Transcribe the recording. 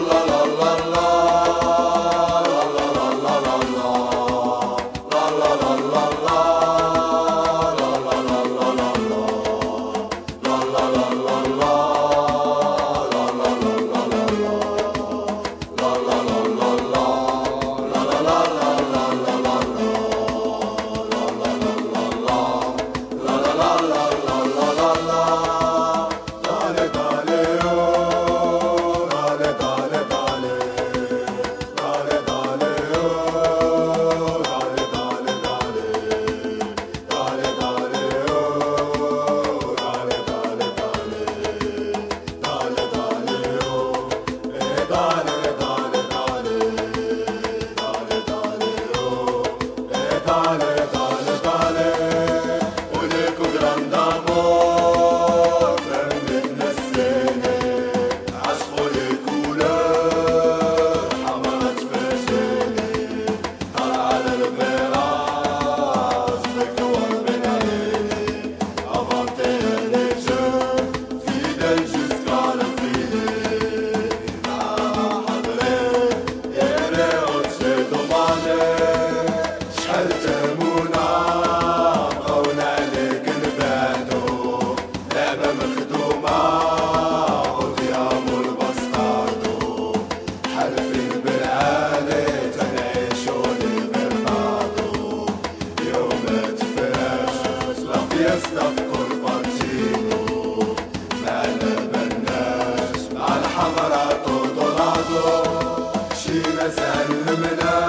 la la la la. la Father. مشينا سلمنا